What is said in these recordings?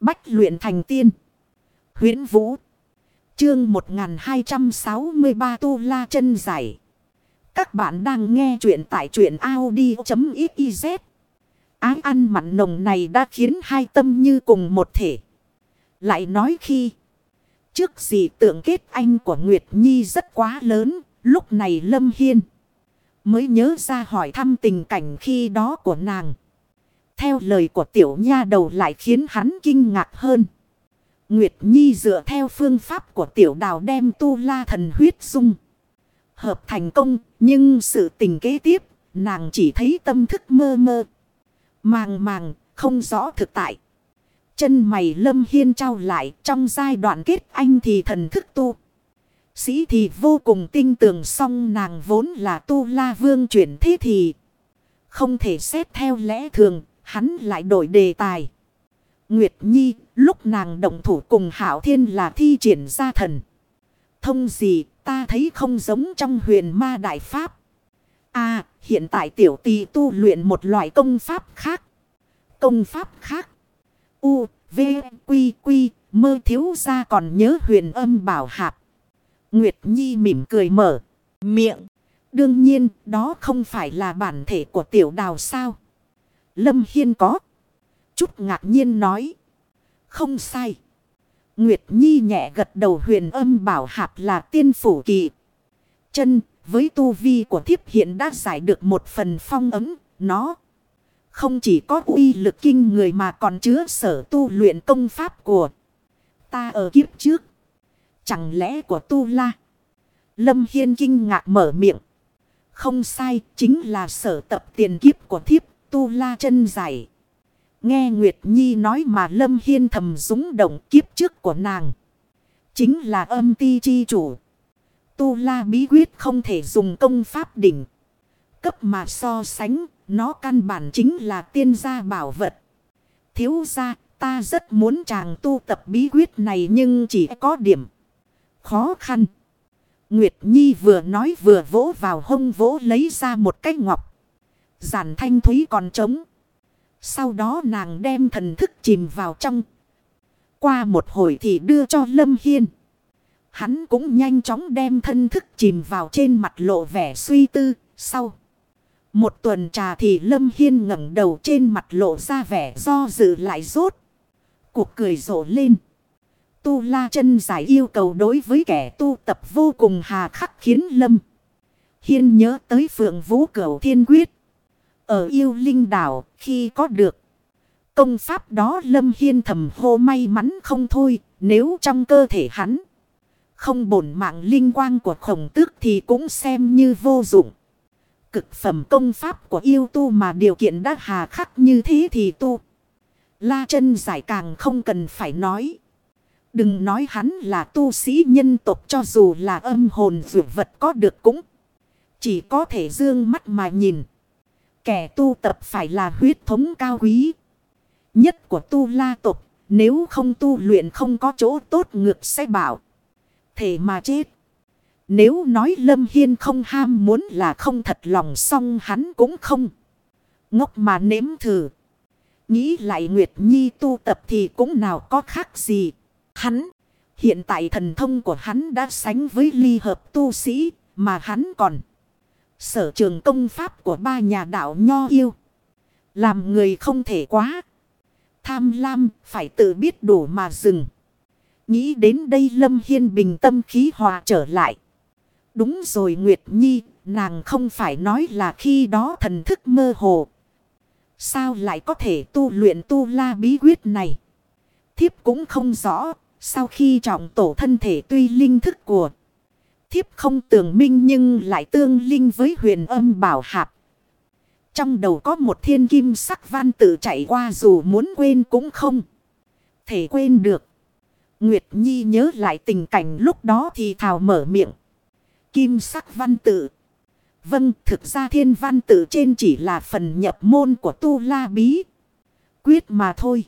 Bách luyện thành tiên. huyễn Vũ. Chương 1263 Tu La chân Giải. Các bạn đang nghe truyện tại truyện Audi.xyz. Ái ăn mặn nồng này đã khiến hai tâm như cùng một thể. Lại nói khi. Trước gì tượng kết anh của Nguyệt Nhi rất quá lớn. Lúc này Lâm Hiên. Mới nhớ ra hỏi thăm tình cảnh khi đó của nàng. Theo lời của tiểu nha đầu lại khiến hắn kinh ngạc hơn. Nguyệt Nhi dựa theo phương pháp của tiểu đào đem tu la thần huyết dung. Hợp thành công, nhưng sự tình kế tiếp, nàng chỉ thấy tâm thức mơ mơ. Màng màng, không rõ thực tại. Chân mày lâm hiên trao lại trong giai đoạn kết anh thì thần thức tu. Sĩ thì vô cùng tinh tường song nàng vốn là tu la vương chuyển thế thì. Không thể xét theo lẽ thường, hắn lại đổi đề tài. Nguyệt Nhi, lúc nàng động thủ cùng Hảo Thiên là thi triển ra thần. Thông gì, ta thấy không giống trong huyền ma đại pháp. À, hiện tại tiểu tì tu luyện một loại công pháp khác. Công pháp khác. U, V, Quy, Quy, mơ thiếu ra còn nhớ huyền âm bảo hạp. Nguyệt Nhi mỉm cười mở, miệng. Đương nhiên, đó không phải là bản thể của tiểu đào sao. Lâm Hiên có. Chút ngạc nhiên nói. Không sai. Nguyệt Nhi nhẹ gật đầu huyền âm bảo hạp là tiên phủ kỳ. Chân với tu vi của thiếp hiện đã giải được một phần phong ấm. Nó không chỉ có uy lực kinh người mà còn chứa sở tu luyện công pháp của ta ở kiếp trước. Chẳng lẽ của tu la? Lâm Hiên kinh ngạc mở miệng. Không sai, chính là sở tập tiền kiếp của thiếp tu la chân giải. Nghe Nguyệt Nhi nói mà Lâm Hiên thầm rúng động kiếp trước của nàng. Chính là âm ti chi chủ. Tu la bí quyết không thể dùng công pháp đỉnh. Cấp mà so sánh, nó căn bản chính là tiên gia bảo vật. Thiếu gia, ta rất muốn chàng tu tập bí quyết này nhưng chỉ có điểm khó khăn. Nguyệt Nhi vừa nói vừa vỗ vào hông vỗ lấy ra một cái ngọc. Giản thanh thúy còn trống. Sau đó nàng đem thần thức chìm vào trong. Qua một hồi thì đưa cho Lâm Hiên. Hắn cũng nhanh chóng đem thân thức chìm vào trên mặt lộ vẻ suy tư. Sau một tuần trà thì Lâm Hiên ngẩng đầu trên mặt lộ ra vẻ do dự lại rốt. Cuộc cười rộ lên. Tu La chân giải yêu cầu đối với kẻ tu tập vô cùng hà khắc khiến Lâm. Hiên nhớ tới Phượng Vũ Cửu Thiên Quyết. Ở yêu linh đảo khi có được. Công pháp đó Lâm Hiên thầm hô may mắn không thôi. Nếu trong cơ thể hắn không bổn mạng linh quang của khổng tước thì cũng xem như vô dụng. Cực phẩm công pháp của yêu tu mà điều kiện đã hà khắc như thế thì tu. La chân giải càng không cần phải nói. Đừng nói hắn là tu sĩ nhân tộc cho dù là âm hồn dược vật có được cũng. Chỉ có thể dương mắt mà nhìn. Kẻ tu tập phải là huyết thống cao quý. Nhất của tu la tộc. Nếu không tu luyện không có chỗ tốt ngược sẽ bảo. Thể mà chết. Nếu nói Lâm Hiên không ham muốn là không thật lòng xong hắn cũng không. Ngốc mà nếm thử. Nghĩ lại Nguyệt Nhi tu tập thì cũng nào có khác gì. Hắn, hiện tại thần thông của hắn đã sánh với ly hợp tu sĩ mà hắn còn. Sở trường công pháp của ba nhà đạo nho yêu. Làm người không thể quá. Tham lam phải tự biết đủ mà dừng. Nghĩ đến đây Lâm Hiên bình tâm khí hòa trở lại. Đúng rồi Nguyệt Nhi, nàng không phải nói là khi đó thần thức mơ hồ. Sao lại có thể tu luyện tu la bí quyết này? Thiếp cũng không rõ, sau khi trọng tổ thân thể tuy linh thức của thiếp không tường minh nhưng lại tương linh với huyền âm bảo hạp. Trong đầu có một thiên kim sắc văn tự chạy qua dù muốn quên cũng không. Thể quên được. Nguyệt Nhi nhớ lại tình cảnh lúc đó thì thào mở miệng. Kim sắc văn tự. Vâng, thực ra thiên văn tự trên chỉ là phần nhập môn của tu la bí. Quyết mà thôi.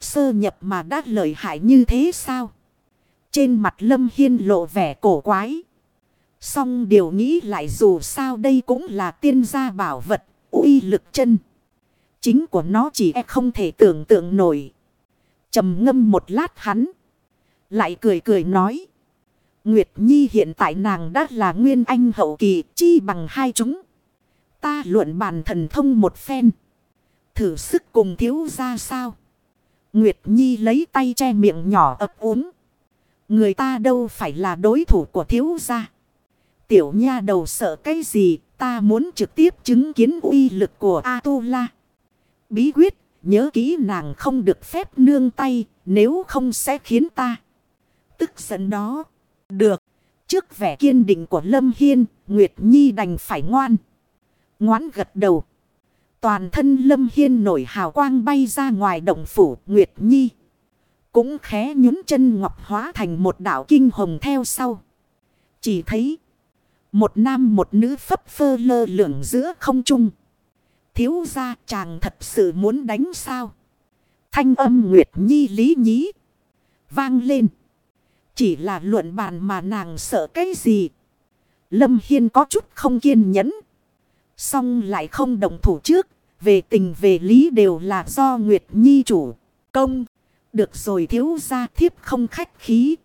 Sơ nhập mà đã lợi hại như thế sao? Trên mặt Lâm Hiên lộ vẻ cổ quái. Xong điều nghĩ lại dù sao đây cũng là tiên gia bảo vật, uy lực chân. Chính của nó chỉ e không thể tưởng tượng nổi. trầm ngâm một lát hắn. Lại cười cười nói. Nguyệt Nhi hiện tại nàng đã là nguyên anh hậu kỳ chi bằng hai chúng. Ta luận bàn thần thông một phen. Thử sức cùng thiếu ra sao. Nguyệt Nhi lấy tay che miệng nhỏ ấp úng. Người ta đâu phải là đối thủ của thiếu gia. Tiểu nha đầu sợ cái gì ta muốn trực tiếp chứng kiến uy lực của A-tu-la. Bí quyết nhớ kỹ nàng không được phép nương tay nếu không sẽ khiến ta. Tức giận đó. Được. Trước vẻ kiên định của Lâm Hiên, Nguyệt Nhi đành phải ngoan. ngoãn gật đầu. Toàn thân Lâm Hiên nổi hào quang bay ra ngoài động phủ Nguyệt Nhi. Cũng khé nhún chân ngọc hóa thành một đảo kinh hồng theo sau. Chỉ thấy, một nam một nữ phấp phơ lơ lửng giữa không trung. Thiếu ra chàng thật sự muốn đánh sao. Thanh âm Nguyệt Nhi lý nhí. Vang lên. Chỉ là luận bàn mà nàng sợ cái gì. Lâm Hiên có chút không kiên nhẫn. Xong lại không đồng thủ trước. Về tình về lý đều là do Nguyệt Nhi chủ. Công. Được rồi thiếu ra thiếp không khách khí.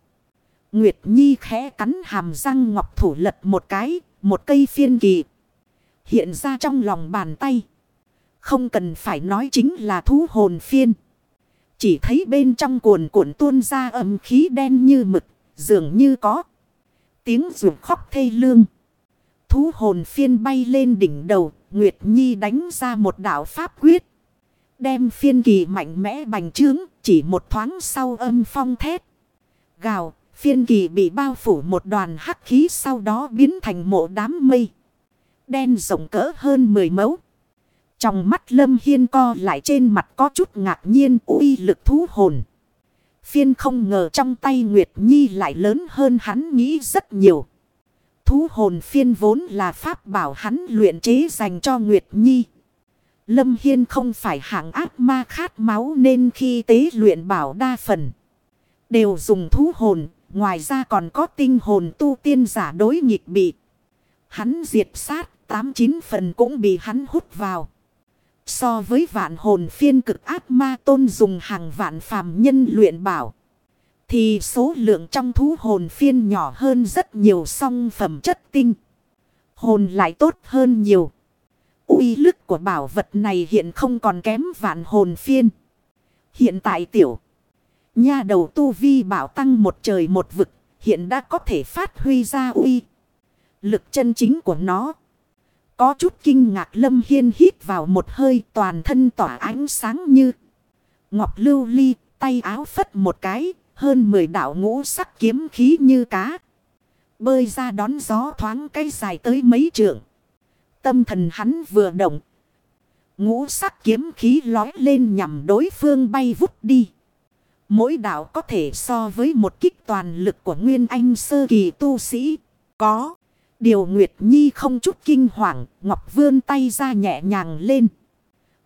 Nguyệt Nhi khẽ cắn hàm răng ngọc thủ lật một cái. Một cây phiên kỳ. Hiện ra trong lòng bàn tay. Không cần phải nói chính là thú hồn phiên. Chỉ thấy bên trong cuồn cuộn tuôn ra âm khí đen như mực, dường như có. Tiếng rủ khóc thê lương. Thú hồn phiên bay lên đỉnh đầu, Nguyệt Nhi đánh ra một đạo pháp quyết. Đem phiên kỳ mạnh mẽ bành trướng, chỉ một thoáng sau âm phong thét. Gào, phiên kỳ bị bao phủ một đoàn hắc khí sau đó biến thành một đám mây. Đen rộng cỡ hơn 10 mẫu. Trong mắt Lâm Hiên co lại trên mặt có chút ngạc nhiên uy lực thú hồn. Phiên không ngờ trong tay Nguyệt Nhi lại lớn hơn hắn nghĩ rất nhiều. Thú hồn phiên vốn là pháp bảo hắn luyện chế dành cho Nguyệt Nhi. Lâm Hiên không phải hạng ác ma khát máu nên khi tế luyện bảo đa phần. Đều dùng thú hồn, ngoài ra còn có tinh hồn tu tiên giả đối nghịch bị. Hắn diệt sát, tám chín phần cũng bị hắn hút vào. So với vạn hồn phiên cực ác ma tôn dùng hàng vạn phàm nhân luyện bảo. Thì số lượng trong thú hồn phiên nhỏ hơn rất nhiều song phẩm chất tinh. Hồn lại tốt hơn nhiều uy lực của bảo vật này hiện không còn kém vạn hồn phiên. Hiện tại tiểu. Nha đầu tu vi bảo tăng một trời một vực. Hiện đã có thể phát huy ra uy. Lực chân chính của nó. Có chút kinh ngạc Lâm Hiên hít vào một hơi toàn thân tỏa ánh sáng như. Ngọc lưu ly, tay áo phất một cái, hơn 10 đạo ngũ sắc kiếm khí như cá. Bơi ra đón gió thoáng cây dài tới mấy trượng. Tâm thần hắn vừa động. Ngũ sắc kiếm khí lói lên nhằm đối phương bay vút đi. Mỗi đạo có thể so với một kích toàn lực của Nguyên Anh sơ kỳ tu sĩ. Có. Điều Nguyệt Nhi không chút kinh hoàng, Ngọc vươn tay ra nhẹ nhàng lên.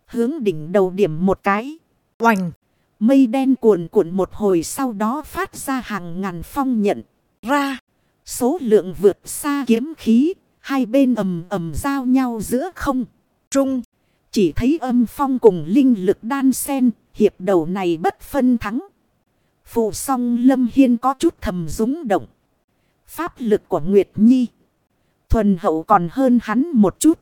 Hướng đỉnh đầu điểm một cái. Oành! Mây đen cuồn cuộn một hồi sau đó phát ra hàng ngàn phong nhận. Ra! Số lượng vượt xa kiếm khí, hai bên ầm ầm giao nhau giữa không. Trung! Chỉ thấy âm phong cùng linh lực đan sen, hiệp đầu này bất phân thắng. Phụ song Lâm Hiên có chút thầm rúng động. Pháp lực của Nguyệt Nhi thuần hậu còn hơn hắn một chút.